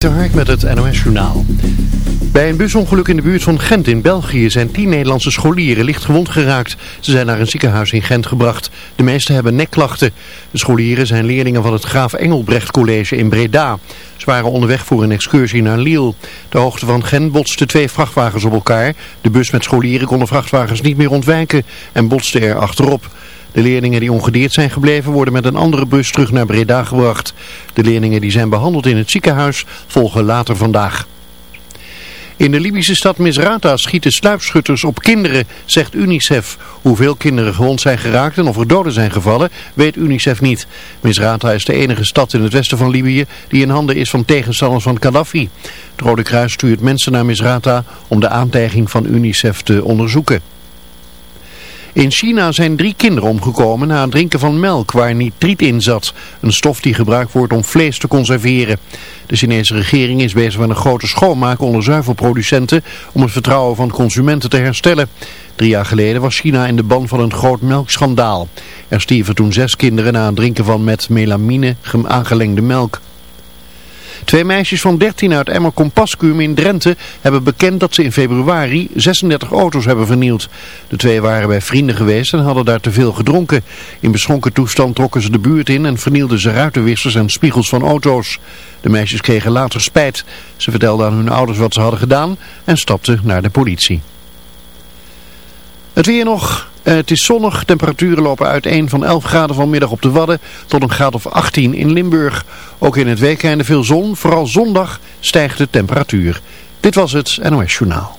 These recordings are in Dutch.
Te met het NOS-journaal. Bij een busongeluk in de buurt van Gent in België zijn tien Nederlandse scholieren licht gewond geraakt. Ze zijn naar een ziekenhuis in Gent gebracht. De meeste hebben nekklachten. De scholieren zijn leerlingen van het Graaf Engelbrecht College in Breda. Ze waren onderweg voor een excursie naar Lille. De hoogte van Gent botsten twee vrachtwagens op elkaar. De bus met scholieren kon de vrachtwagens niet meer ontwijken en botste er achterop. De leerlingen die ongedeerd zijn gebleven worden met een andere bus terug naar Breda gebracht. De leerlingen die zijn behandeld in het ziekenhuis volgen later vandaag. In de Libische stad Misrata schieten sluipschutters op kinderen, zegt UNICEF. Hoeveel kinderen gewond zijn geraakt en of er doden zijn gevallen, weet UNICEF niet. Misrata is de enige stad in het westen van Libië die in handen is van tegenstanders van Gaddafi. Het Rode Kruis stuurt mensen naar Misrata om de aantijging van UNICEF te onderzoeken. In China zijn drie kinderen omgekomen na het drinken van melk waar nitriet in zat. Een stof die gebruikt wordt om vlees te conserveren. De Chinese regering is bezig met een grote schoonmaak onder zuivelproducenten om het vertrouwen van consumenten te herstellen. Drie jaar geleden was China in de ban van een groot melkschandaal. Er stierven toen zes kinderen na het drinken van met melamine aangelengde melk. Twee meisjes van 13 uit Emmer Compascuum in Drenthe hebben bekend dat ze in februari 36 auto's hebben vernield. De twee waren bij vrienden geweest en hadden daar te veel gedronken. In beschonken toestand trokken ze de buurt in en vernielden ze ruitenwissers en spiegels van auto's. De meisjes kregen later spijt. Ze vertelden aan hun ouders wat ze hadden gedaan en stapten naar de politie. Het weer nog. Uh, het is zonnig. Temperaturen lopen uiteen van 11 graden vanmiddag op de Wadden tot een graad of 18 in Limburg. Ook in het weekende veel zon. Vooral zondag stijgt de temperatuur. Dit was het NOS Journaal.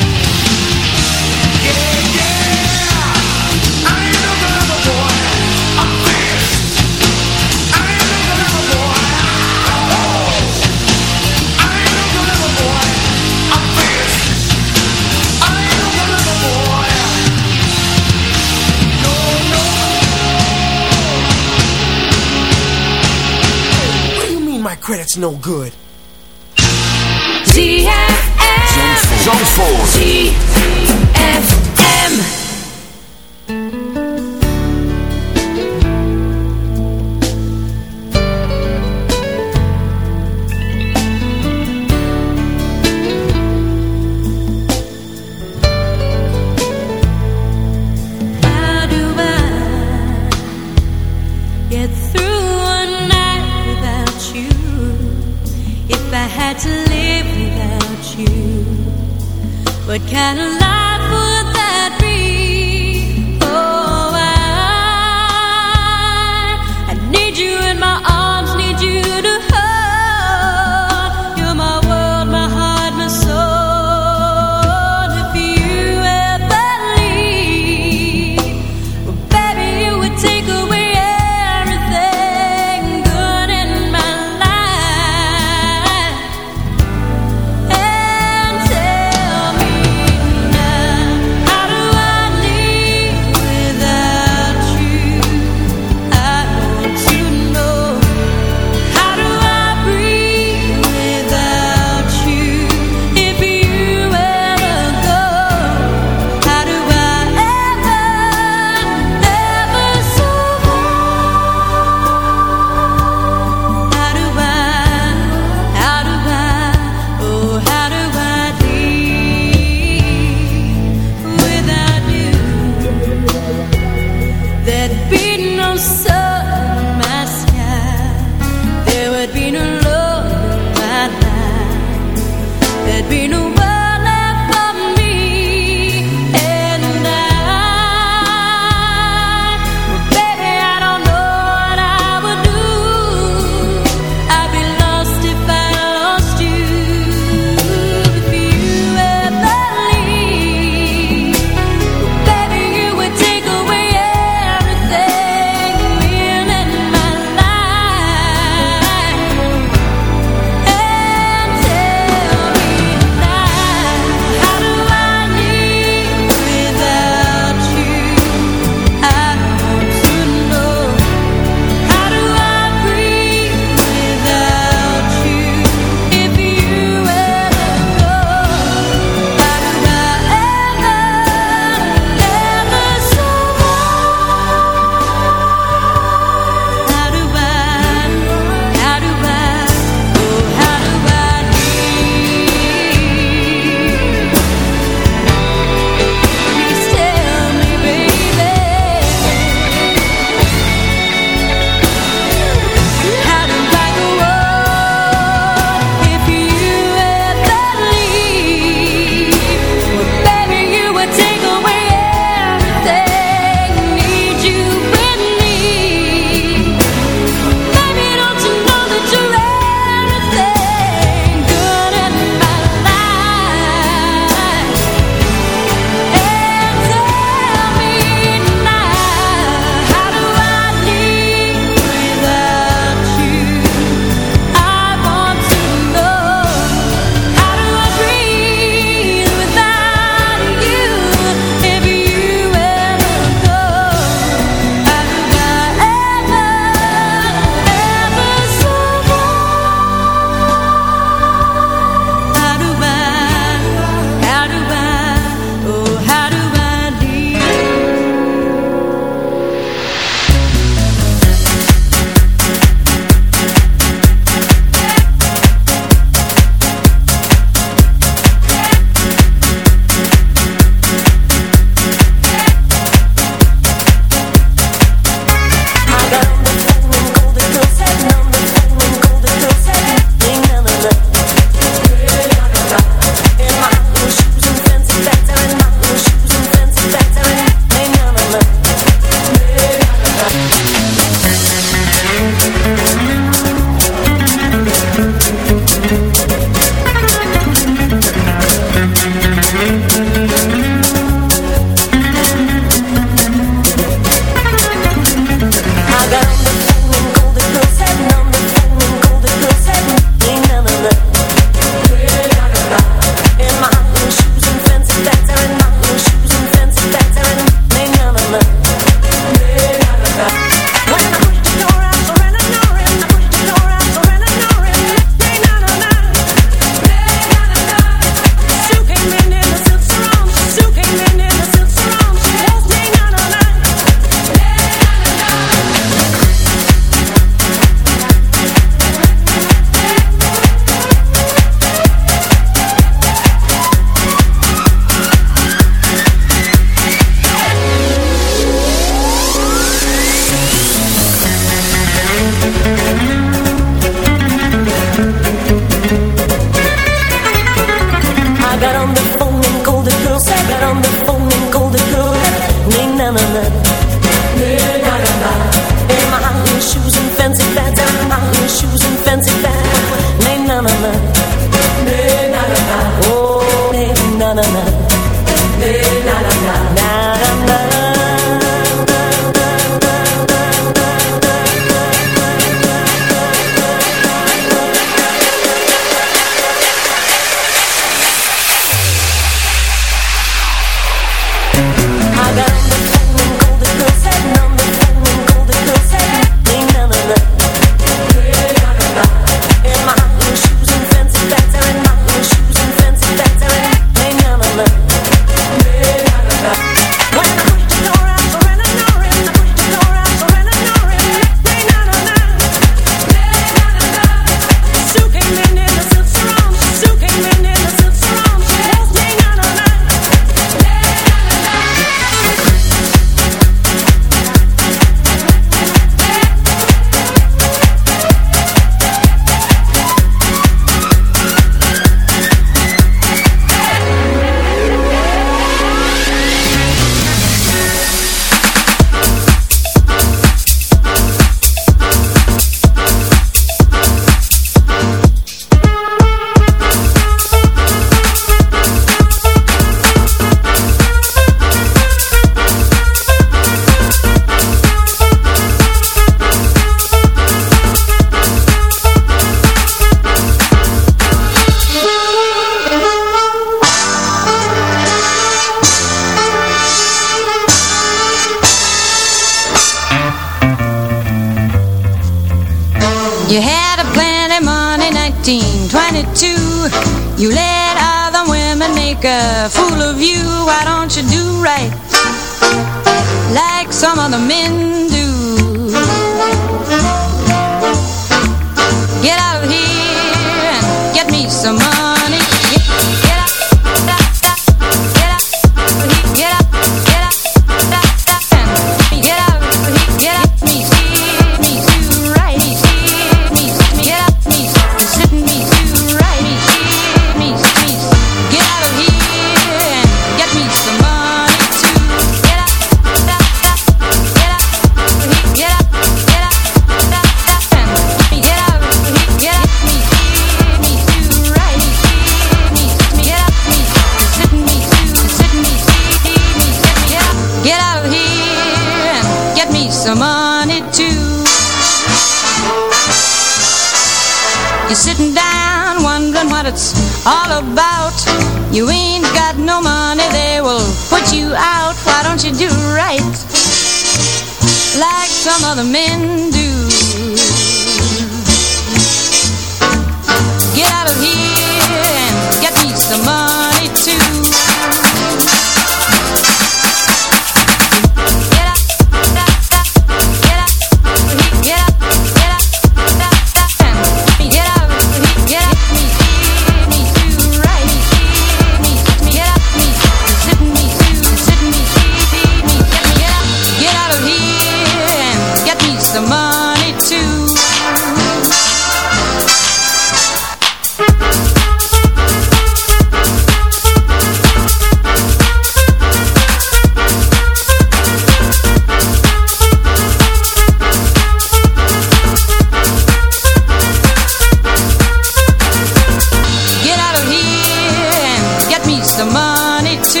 We money too.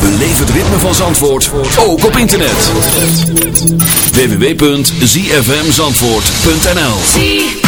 Beleef het ritme van Zandvoort, ook op internet. www.zfmzandvoort.nl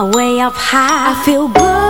away up high. I feel good,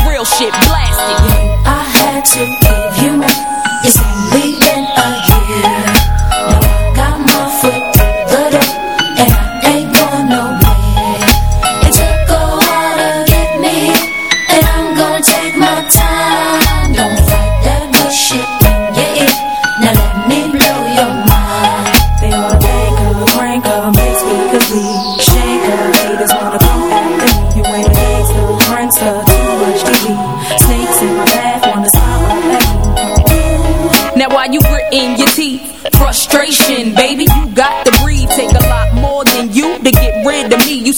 shit blasted.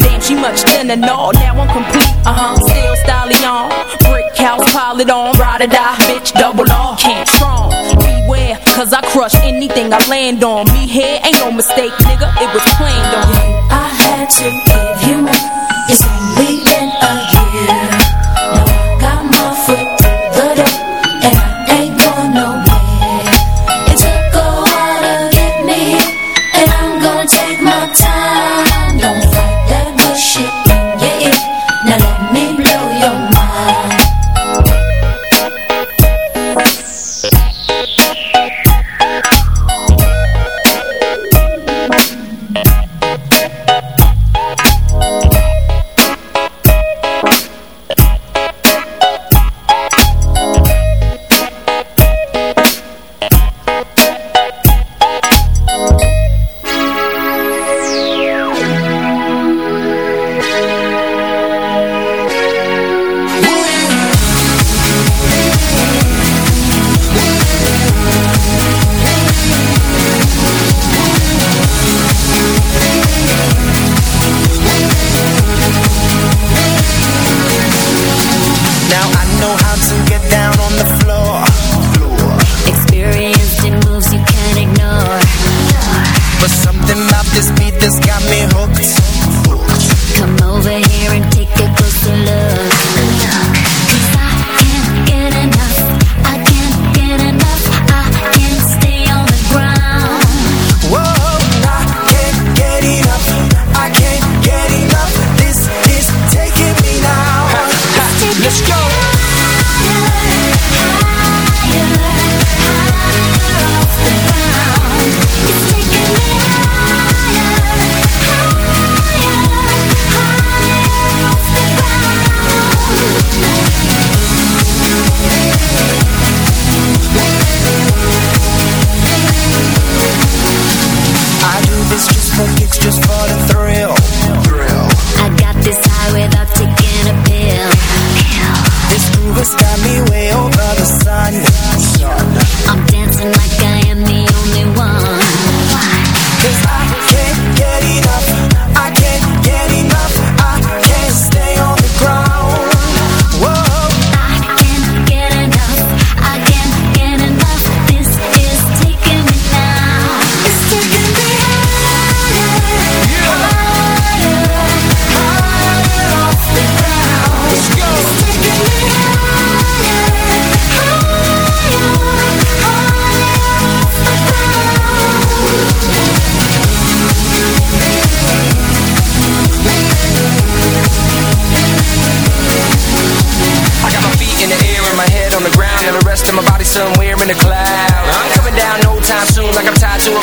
Damn, she much thinner, no, now I'm complete. Uh huh, still styling on. Brick house, pile it on. Ride or die, bitch, double on. Can't strong. Beware, cause I crush anything I land on. Me here ain't no mistake, nigga, it was planned on. I had to give you. It's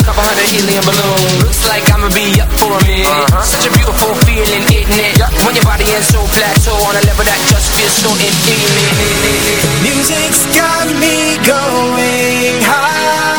couple hundred helium balloon. Looks like I'ma be up for a minute. Uh -huh. Such a beautiful feeling, isn't it? Yeah. When your body is so plateau on a level that just feels so infinite. Music's got me going high.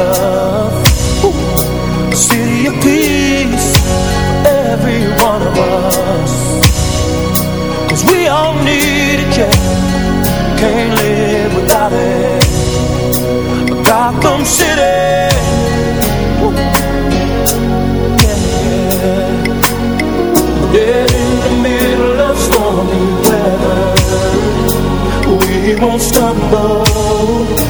love. A city of peace Every one of we all need it, Can't live without it. Gotham City. Yeah in the middle of stormy weather We won't stumble.